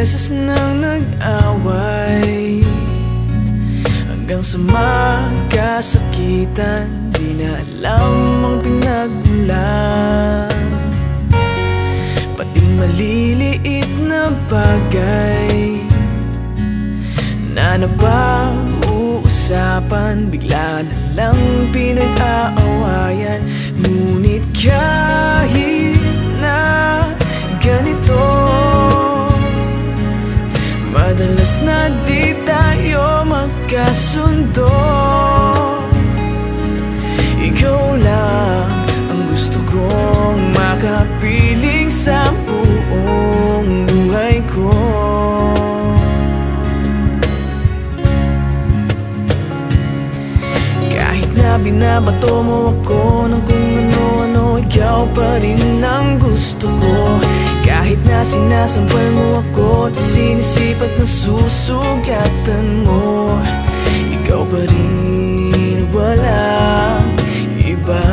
beses nang nag-away. Hanggang sa magkasakitan Di na alam ang pinagmulan. Pati maliliit na bagay Na napag-uusapan Bigla na lang pinag-aawayan. Ngunit kahit magkasundo Ikaw lang ang gusto kong makapiling sa buong buhay ko. Kahit na binabato mo ako ng kung ano-ano Ikaw pa rin ang gusto ko. Kahit na sinasampal mo ako At sinisipat na susugatan mo Ikaw pa rin walang iba.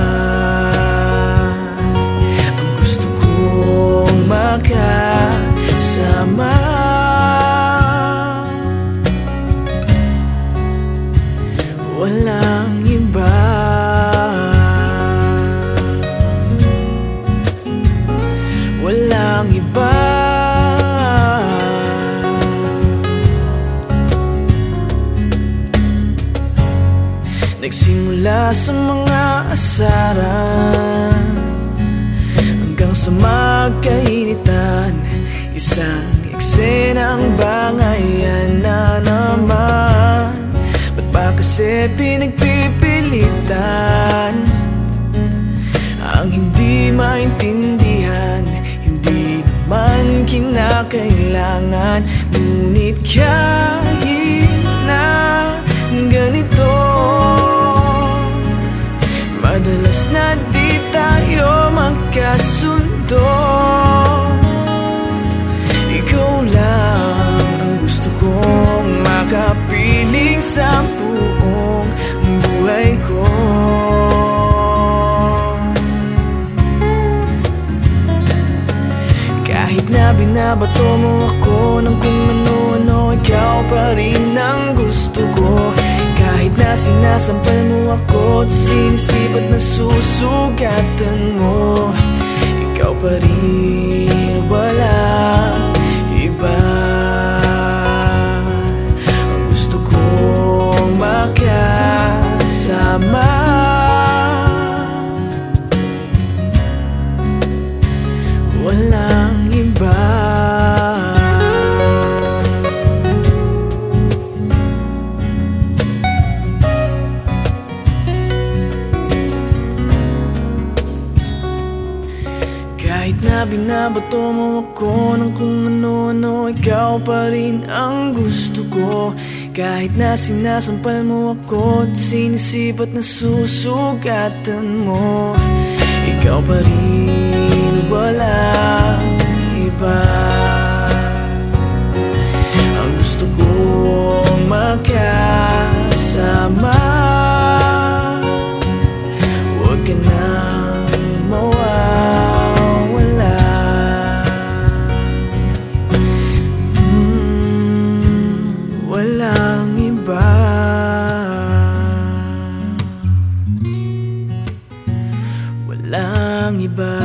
Ang gusto kong makasama. Walang iba. Walang iba Nagsimula sa mga asaran Hanggang sa magkainitan Isang eksenang bangayan na naman. Ba't ba kasi pinagpipilitan? Ang hindi maintindihan Hindi naman kinakailangan. Ngunit kahit na ganito makapiling sa buong buhay ko. Kahit na binabato mo ako ng kung ano-ano Ikaw pa rin ang gusto ko. Kahit na sinasampal mo ako At sinisipat na susugatan mo Ikaw pa rin walang iba. Kahit na binabato mo ako ng kung ano-ano Ikaw pa rin ang gusto ko. Kahit na sinasampal mo ako At sinisipat na susugatan mo Ikaw pa rin walang iba. Ang gusto kong makasama Huwag ka nang mawawala. Hmm, Walang iba. Walang iba